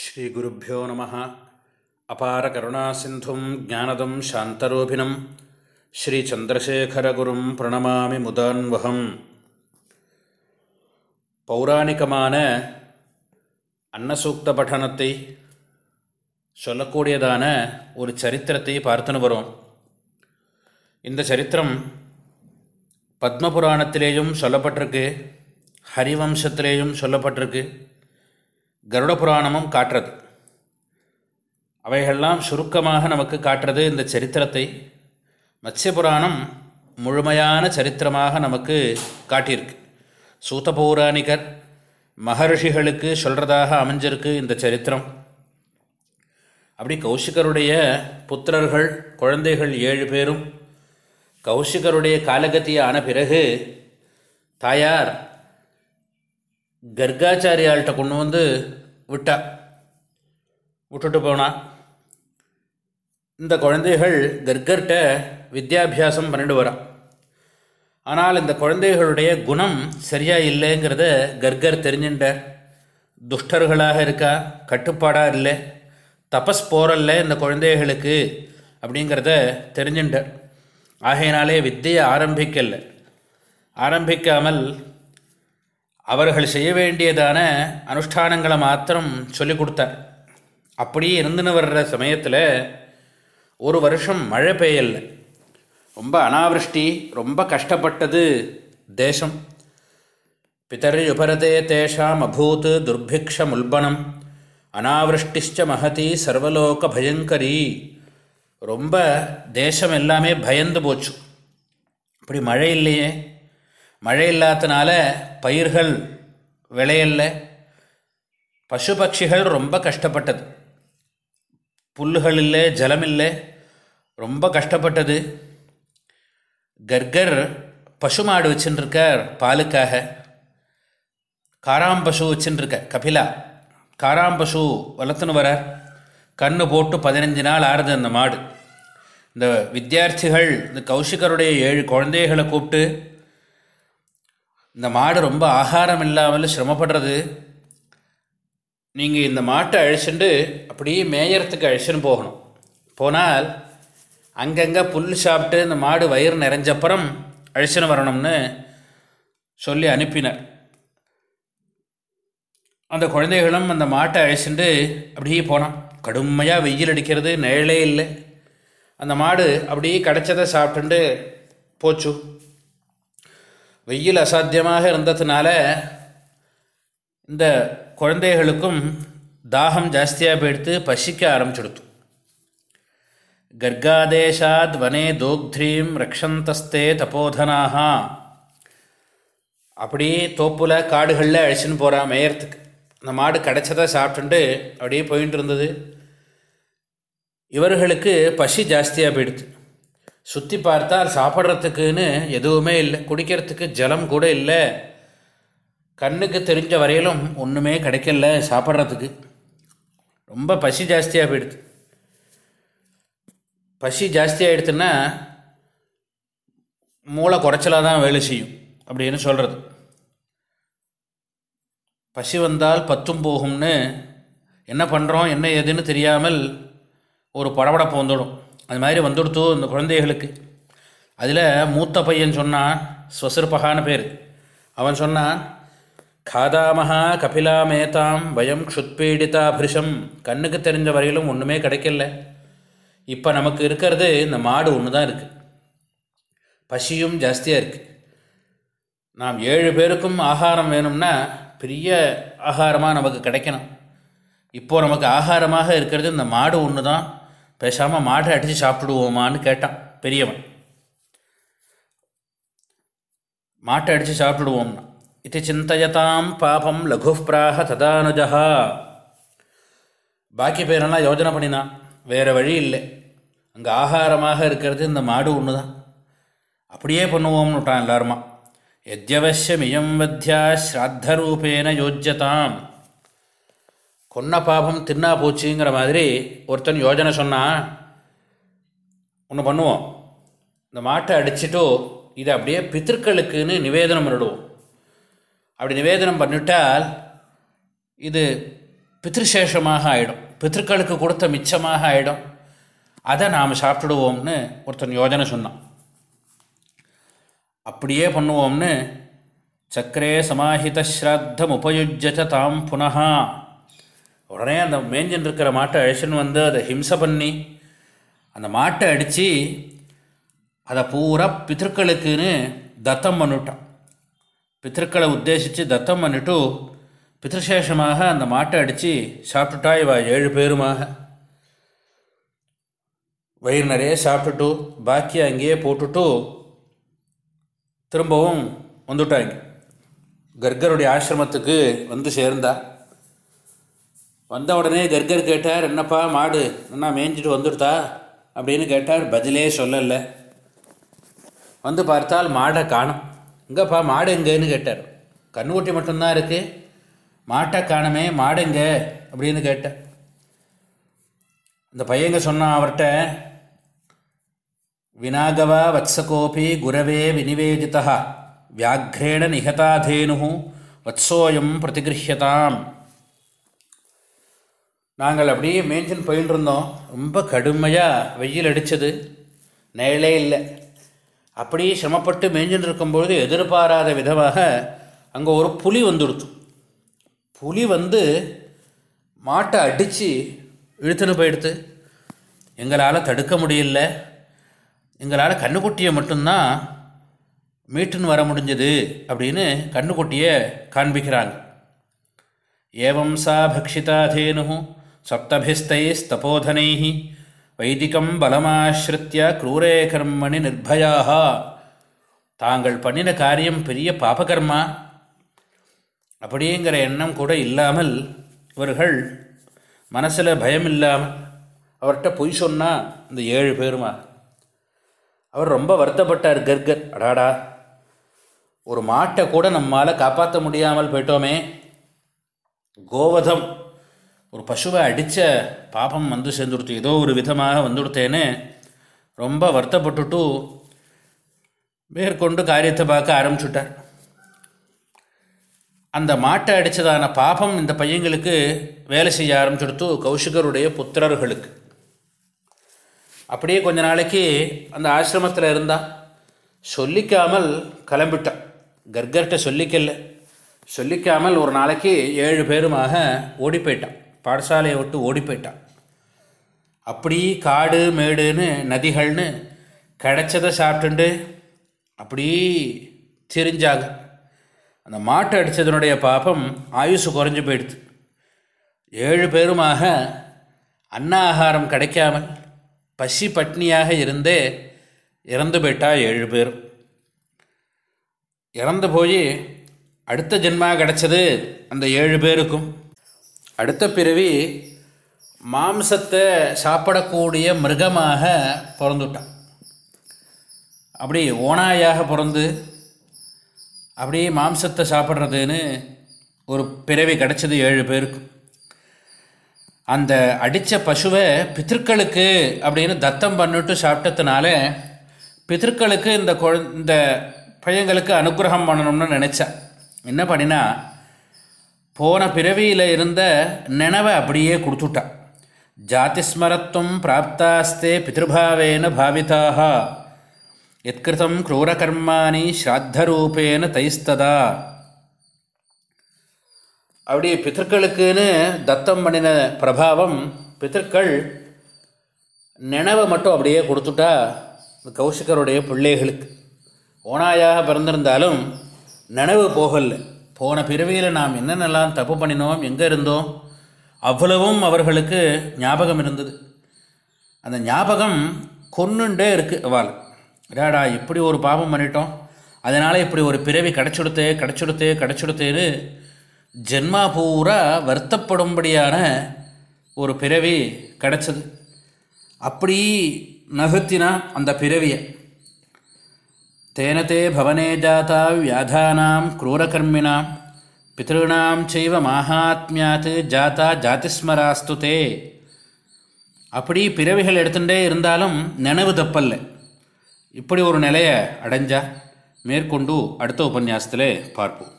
ஸ்ரீகுருப்போ நம. அபார கருணா சிந்தும் ஜானதம் சாந்தரூபிணம். ஸ்ரீ சந்திரசேகரகுரும் பிரணமாமி முதான்வகம். பௌராணிகமான அன்னசூக்த பட்டணத்தை சொல்லக்கூடியதான ஒரு சரித்திரத்தை பார்த்துன்னு வரும். இந்த சரித்திரம் பத்மபுராணத்திலேயும் சொல்லப்பட்டிருக்கு ஹரிவம்சத்திலேயும் சொல்லப்பட்டிருக்கு. கருட புராணமும் காட்டுறது. அவைகள்லாம் சுருக்கமாக நமக்கு காட்டுறது இந்த சரித்திரத்தை. மத்ய புராணம் முழுமையான சரித்திரமாக நமக்கு காட்டியிருக்கு. சூத்த பௌராணிகர் மகர்ஷிகளுக்கு சொல்கிறதாக அமைஞ்சிருக்கு இந்த சரித்திரம். அப்படி கௌஷிகருடைய புத்திரர்கள் குழந்தைகள் ஏழு பேரும் கௌஷிகருடைய காலகத்தியான பிறகு தாயார் கர்காச்சாரியாள்கிட்ட கொண்டு வந்து விட்டா. விட்டுட்டு போனா. இந்த குழந்தைகள் கர்கர்கிட்ட வித்யாபியாசம் பண்ணிட்டு வரான் ஆனால் இந்த குழந்தைகளுடைய குணம் சரியாக இல்லைங்கிறத கர்கர் தெரிஞ்சுட்டார். துஷ்டர்களாக இருக்கா? கட்டுப்பாடாக இல்லை. தபஸ் போரல்ல இந்த குழந்தைகளுக்கு அப்படிங்கிறத தெரிஞ்சுட்டார். ஆகையினாலே வித்தியை ஆரம்பிக்கலை. ஆரம்பிக்காமல் அவர்கள் செய்ய வேண்டியதான அனுஷ்டானங்களை மாத்திரம் சொல்லிக் கொடுத்தார். அப்படியே இருந்துன்னு வர்ற சமயத்தில் ஒரு வருஷம் மழை பெய்யலை. ரொம்ப அனாவிருஷ்டி ரொம்ப கஷ்டப்பட்டது தேசம். பிதர்யுபரதே தேஷாம் அபூத் துர்பிக்ஷ முல்பனம் அனாவிருஷ்டிஷ்ட மகதி சர்வலோக பயங்கரி. ரொம்ப தேசம் எல்லாமே பயந்து போச்சு. அப்படி மழை இல்லையே. மழை இல்லாதனால பயிர்கள் விளையல்ல பசு பட்சிகள் ரொம்ப கஷ்டப்பட்டது. புல்லுகள் இல்லை ஜலம் இல்லை ரொம்ப கஷ்டப்பட்டது. கர்கர் பசுமாடு வச்சுட்டுருக்கார் பாலுக்காக. காராம்பசு வச்சுட்டுருக்க கபிலா. காராம்பசு வளர்த்துன்னு வரார். கண்ணு போட்டு பதினஞ்சு நாள் ஆறுது அந்த மாடு. இந்த வித்தியார்த்திகள் இந்த கௌஷிகருடைய ஏழு குழந்தைகளை கூப்பிட்டு இந்த மாடு ரொம்ப ஆகாரம் இல்லாமல் சிரமப்படுறது. நீங்கள் இந்த மாட்டை அழிச்சுட்டு அப்படியே மேயறத்துக்கு அழிச்சுன்னு போகணும். போனால் அங்கங்கே புல் சாப்பிட்டு இந்த மாடு வயிறு நிறைஞ்சப்புறம் அழிச்சுன்னு வரணும்னு சொல்லி அனுப்பினார். அந்த குழந்தைகளும் அந்த மாட்டை அழிச்சுட்டு அப்படியே போனான். கடுமையாக வெயில் அடிக்கிறது நிழலே இல்லை. அந்த மாடு அப்படியே கிடச்சதை சாப்பிட்டுட்டு போச்சு. வெயில் அசாத்தியமாக இருந்ததுனால இந்த குழந்தைகளுக்கும் தாகம் ஜாஸ்தியாக போயிடுத்து பசிக்க ஆரம்பிச்சுடுத்து. கர்காதேஷாத் வனே தோக்திரீம் ரக்ஷந்தஸ்தே தபோதனாக அப்படியே தோப்புல காடுகளில் அழிச்சின்னு போகிறான் மேயறத்துக்கு அந்த மாடு கிடச்சதை சாப்பிட்டுண்டு அப்படியே போயின்ட்டு இருந்தது. இவர்களுக்கு பசி ஜாஸ்தியாக போயிடுது சுற்றி பார்த்தால் சாப்பிட்றதுக்குன்னு எதுவுமே இல்லை. குடிக்கிறதுக்கு ஜலம் கூட இல்லை. கண்ணுக்கு தெரிஞ்ச வரையிலும் ஒன்றுமே கிடைக்கல சாப்பிட்றதுக்கு. ரொம்ப பசி ஜாஸ்தியாக போயிடுது. பசி ஜாஸ்தியாகிடுதுன்னா மூளை குறைச்சலாக தான் வேலை செய்யும் அப்படின்னு சொல்கிறது பசி வந்தால் பத்தும் போகும்னு என்ன பண்ணுறோம் என்ன ஏதுன்னு தெரியாமல் ஒரு படபடப்பு வந்துடும். அது மாதிரி வந்துடுத்து இந்த குழந்தைகளுக்கு. அதில் மூத்த பையன் சொன்னான் ஸ்வசிற்பகான பேர். அவன் சொன்னான் காதாமஹா கபிலா மேதாம் வயம் க்ஷுத்பீடிதா பிரிஷம். கண்ணுக்கு தெரிஞ்ச வரையிலும் ஒன்றுமே கிடைக்கல. இப்போ நமக்கு இருக்கிறது இந்த மாடு ஒன்று தான் இருக்குது பசியும் ஜாஸ்தியாக இருக்குது நாம் ஏழு பேருக்கும் ஆகாரம் வேணும்னா பெரிய ஆகாரமாக நமக்கு கிடைக்கணும். இப்போது நமக்கு ஆகாரமாக இருக்கிறது இந்த மாடு ஒன்று தான் பேசாமல் மாட்டை அடித்து சாப்பிடுவோமான்னு கேட்டான் பெரியவன். மாட்டை அடித்து சாப்பிடுவோம்னா இது சிந்தையதாம் பாபம் லகு பிராக ததானுஜா பாக்கி பேரெல்லாம் யோஜனை பண்ணினான் வேறு வழி இல்லை. அங்கே ஆகாரமாக இருக்கிறது இந்த மாடு ஒன்று தான் அப்படியே பண்ணுவோம்னு விட்டான் எல்லாருமா. எத்யவசியமியம் வத்தியா ஸ்ராத்தரூபேன யோஜ்யதாம். கொன்ன பாபம் தின்னா போச்சுங்கிற மாதிரி ஒருத்தன் யோஜனை சொன்னால் ஒன்று பண்ணுவோம். இந்த மாட்டை அடிச்சுட்டு இதை அப்படியே பித்திருக்களுக்குன்னு நிவேதனம் பண்ணிடுவோம். அப்படி நிவேதனம் பண்ணிட்டால் இது பித்ருசேஷமாக ஆகிடும் பித்திருக்களுக்கு கொடுத்த மிச்சமாக ஆகிடும் அதை நாம் சாப்பிட்டுடுவோம்னு ஒருத்தன் யோஜனை சொன்னான். அப்படியே பண்ணுவோம்னு சக்கரே சமாஹித ஸ்ராத்தம் உபயுஜ்யச்ச தாம் புனகா உடனே அந்த மேஞ்சின்னு இருக்கிற மாட்டை அழிச்சுன்னு வந்து அதை ஹிம்சை பண்ணி அந்த மாட்டை அடித்து அதை பூரா பித்திருக்களுக்குன்னு தத்தம் பண்ணிட்டான். பித்திருக்களை உத்தேசித்து தத்தம் பண்ணிட்டு பித்திருசேஷமாக அந்த மாட்டை அடித்து சாப்பிட்டுட்டா இவ ஏழு பேருமாக. வயிறு நிறைய சாப்பிட்டுட்டு பாக்கி அங்கேயே போட்டுட்டு திரும்பவும் வந்துட்டாங்க. கர்கருடைய ஆசிரமத்துக்கு வந்து சேர்ந்தா. வந்த உடனே கர்கர் கேட்டார் என்னப்பா மாடு? என்ன மேய்ஞ்சிட்டு வந்துடுதா? அப்படின்னு கேட்டார். பதிலே சொல்லலை. வந்து பார்த்தால் மாடை காணும். எங்கப்பா மாடு எங்கேன்னு? கேட்டார். கண்ணுக்குட்டி மட்டும்தான் இருக்குது மாட்டை காணுமே மாடு எங்கே? அப்படின்னு கேட்டேன் இந்த பையங்க சொன்னான் அவர்கிட்ட வினாகவா வத்சகோபி குரவே வினிவேதிதா வியாக்ரேண நிகதாதேனு வத்சோயம் பிரதிகிருஹியதாம். நாங்கள் அப்படியே மேய்ஞ்சின்னு போயிட்டுருந்தோம் ரொம்ப கடுமையாக வெயில் அடித்தது நேலே இல்லை. அப்படியே சிரமப்பட்டு மேய்ஞ்சின்னு இருக்கும்பொழுது எதிர்பாராத விதமாக அங்கே ஒரு புலி வந்துடுத்து. புலி வந்து மாட்டை அடித்து இழுத்துன்னு போயிடுத்து. எங்களால் தடுக்க முடியல. எங்களால் கண்ணுக்குட்டியை மட்டும்தான் மீட்டுன்னு வர முடிஞ்சது அப்படின்னு கண்ணுக்குட்டியை காண்பிக்கிறாங்க. ஏவம் சா பக்ஷிதா தேனு சப்தபிஸ்தைஸ்தபோதனை வைதிகம் பலமாசிரித்திய க்ரூரே கர்மணி நிர்பயாக தாங்கள் பண்ணின காரியம் பெரிய பாபகர்மா. அப்படிங்கிற எண்ணம் கூட இல்லாமல் இவர்கள் மனசில் பயம் இல்லாமல் அவர்கிட்ட பொய் சொன்னால் இந்த ஏழு பேருமா? அவர் ரொம்ப வருத்தப்பட்டார் கர்கர். அடாடா ஒரு மாட்டை கூட நம்மால் காப்பாற்ற முடியாமல் போயிட்டோமே. கோவதம். ஒரு பசுவை அடித்த பாபம் வந்து சேர்ந்துடுத்து ஏதோ ஒரு விதமாக வந்துடுத்தேன்னு ரொம்ப வருத்தப்பட்டுட்டு மேற்கொண்டு காரியத்தை பார்க்க ஆரம்பிச்சுட்டார். அந்த மாட்டை அடித்ததான பாபம் இந்த பையங்களுக்கு வேலை செய்ய ஆரம்பிச்சுடுத்து கௌஷிகருடைய புத்திரர்களுக்கு. அப்படியே கொஞ்ச நாளைக்கு அந்த ஆசிரமத்தில் இருந்தால் சொல்லிக்காமல் கிளம்பிட்டான் கர்கர்கிட்ட சொல்லிக்கல. சொல்லிக்காமல் ஒரு நாளைக்கு ஏழு பேருமாக ஓடி போயிட்டான் பாடசாலையை விட்டு ஓடி போயிட்டான் அப்படி காடு மேடுன்னு நதிகள்னு கிடைச்சதை சாப்பிட்டுண்டு அப்படி திரிஞ்சாங்க. அந்த மாட்டை அடித்ததனுடைய பாப்பம் ஆயுசு குறைஞ்சி போயிடுது. ஏழு பேருமாக அன்ன ஆகாரம் கிடைக்காமல் பசி பட்னியாக இருந்தே இறந்து போயிட்டா ஏழு பேரும் இறந்து போய் அடுத்த ஜென்மா கிடச்சது அந்த ஏழு பேருக்கும். அடுத்த பிறவி மாம்சத்தை சாப்பிடக்கூடிய மிருகமாக பிறந்துட்டான். அப்படி ஓனாயாக பிறந்து அப்படியே மாம்சத்தை சாப்பிட்றதுன்னு ஒரு பிறவி கிடச்சது ஏழு பேருக்கு. அந்த அடித்த பசுவை பித்திருக்களுக்கு அப்படின்னு தத்தம் பண்ணிட்டு சாப்பிட்டதுனால பித்திருக்களுக்கு இந்த குழ இந்த பையங்களுக்கு அனுகிரகம் பண்ணணும்னு நினச்சா. என்ன பண்ணினா போன பிறவியில் இருந்த நினைவை அப்படியே கொடுத்துட்டான். ஜாதிஸ்மரத்துவம் பிராப்தாஸ்தே பிதிருபாவேன பாவிதாக எத்கிருத்தம் குரூரகர்மானி ஸ்ராத்தரூபேன தைஸ்ததா. அப்படி பித்தர்களுக்குன்னு தத்தம் பண்ணின பிரபாவம் பித்தர்கள் நினைவை மட்டும் அப்படியே கொடுத்துட்டா கௌசிகருடைய பிள்ளைகளுக்கு. ஓனாயாக பிறந்திருந்தாலும் நினைவு போகலை போன பிறவியில் நாம் என்னென்னலாம் தப்பு பண்ணினோம் எங்கே இருந்தோம் அவ்வளவும் அவர்களுக்கு ஞாபகம் இருந்தது. அந்த ஞாபகம் கொன்னுண்டே இருக்குது அவள். ராடா இப்படி ஒரு பாவம் பண்ணிட்டோம். அதனால் இப்படி ஒரு பிறவி கிடச்சுடுத்தே கிடச்சுடுத்தே கிடச்சுடுத்தேன்னு ஜென்மா பூரா வருத்தப்படும்படியான ஒரு பிறவி கிடச்சது. அப்படி நகர்த்தினா அந்த பிறவியை. ತೇನ ತೇ ಭವನೆ ಜಾತಾ ವ್ಯಾಧಾನಾಂ ಕ್ರೂರಕರ್ಮಿಣಾಂ ಪಿತॄಣಾಂ ಚೈವ ಮಾಹಾತ್ಮ್ಯಾತ್ ஜாதிஸ்மராஸ்து தே அப்படி பிறவிகள் எடுத்துகிட்டே இருந்தாலும் நினைவு தப்பல்ல। இப்படி ஒரு நிலையை அடைஞ்சா மேற்கொண்டு அடுத்த உபன்யாசத்தில் பார்ப்போம்।